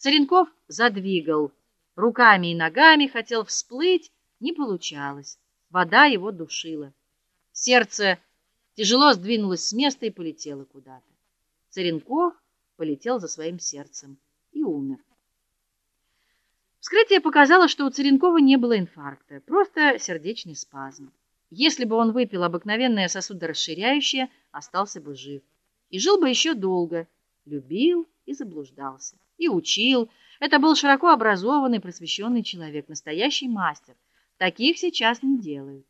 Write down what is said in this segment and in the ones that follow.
Царенков задвигал руками и ногами, хотел всплыть, не получалось. Вода его душила. Сердце тяжело сдвинулось с места и полетело куда-то. Царенков полетел за своим сердцем и умер. Вскрытие показало, что у Царенкова не было инфаркта, просто сердечный спазм. Если бы он выпил обыкновенное сосудорасширяющее, остался бы жив и жил бы еще долго, любил и заблуждался, и учил. Это был широко образованный, просвещенный человек, настоящий мастер. Таких сейчас не делают.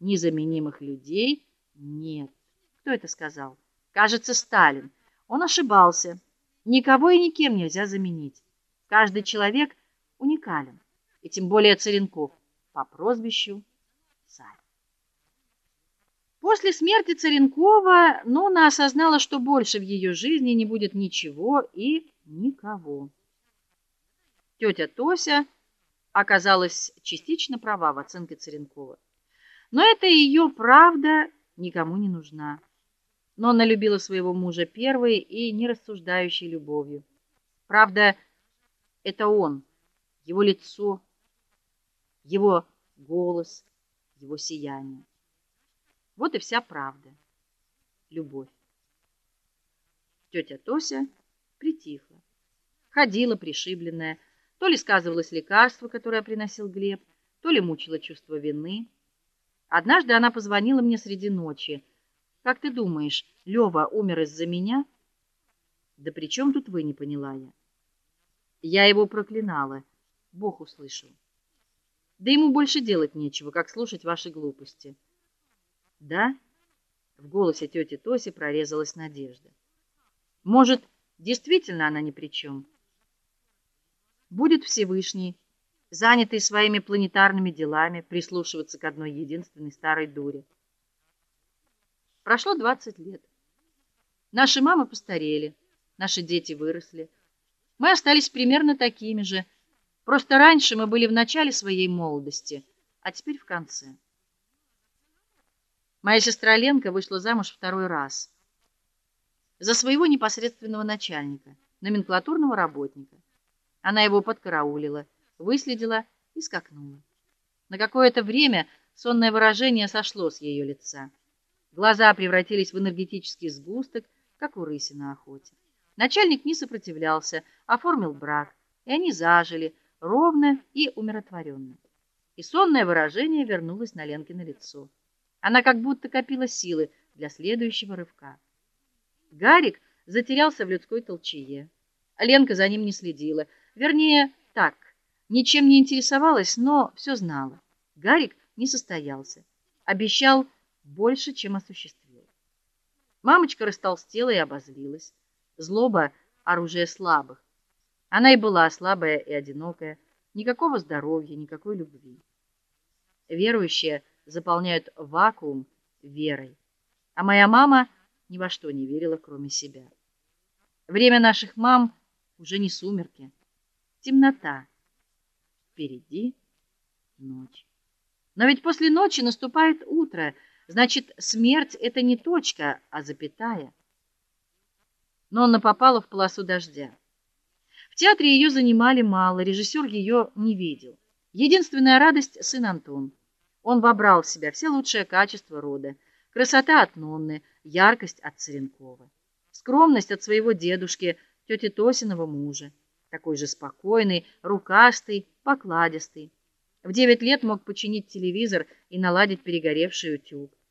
Незаменимых людей нет. Кто это сказал? Кажется, Сталин. Он ошибался. Никого и никем нельзя заменить. Каждый человек уникален, и тем более Царенков по прозвищу. После смерти Царенкова Нона осознала, что больше в ее жизни не будет ничего и никого. Тетя Тося оказалась частично права в оценке Царенкова. Но это ее правда никому не нужна. Но она любила своего мужа первой и нерассуждающей любовью. Правда, это он, его лицо, его голос, его сияние. Вот и вся правда. Любовь. Тетя Тося притихла. Ходила пришибленная, то ли сказывалось лекарство, которое приносил Глеб, то ли мучило чувство вины. Однажды она позвонила мне среди ночи. Как ты думаешь, Лёва умер из-за меня? Да при чем тут вы, не поняла я. Я его проклинала. Бог услышал. Да ему больше делать нечего, как слушать ваши глупости. Да? В голосе тети Тоси прорезалась надежда. Может, действительно она ни при чем? Будет Всевышний, занятый своими планетарными делами, прислушиваться к одной единственной старой дуре. Прошло двадцать лет. Наши мамы постарели, наши дети выросли. Мы остались примерно такими же. Просто раньше мы были в начале своей молодости, а теперь в конце. Моя сестра Ленка вышла замуж второй раз за своего непосредственного начальника, номенклатурного работника. Она его подкараулила, выследила и скакнула. На какое-то время сонное выражение сошло с ее лица. Глаза превратились в энергетический сгусток, как у рыси на охоте. Начальник не сопротивлялся, оформил брак, и они зажили ровно и умиротворенно. И сонное выражение вернулось на Ленкино лицо. Она как будто копила силы для следующего рывка. Гарик затерялся в людской толчее. Ленка за ним не следила, вернее, так, ничем не интересовалась, но все знала. Гарик не состоялся, обещал больше, чем осуществил. Мамочка растолстела и обозлилась. Злоба оружие слабых. Она и была слабая и одинокая, никакого здоровья, никакой любви. Верующие заполняют вакуум верой. А моя мама ни во что не верила, кроме себя. Время наших мам уже не сумерки, темнота. Впереди ночь. Но ведь после ночи наступает утро, значит, смерть это не точка, а запятая. Но она попала в полосу дождя. В театре ее занимали мало, режиссер ее не видел. Единственная радость сын Антон. Он вобрал в себя все лучшие качества рода: красота от Нонны, яркость от Церенкова, скромность от своего дедушки, тети Тосиного мужа, такой же спокойный, рукастый, покладистый. В девять лет мог починить телевизор и наладить перегоревший утюг.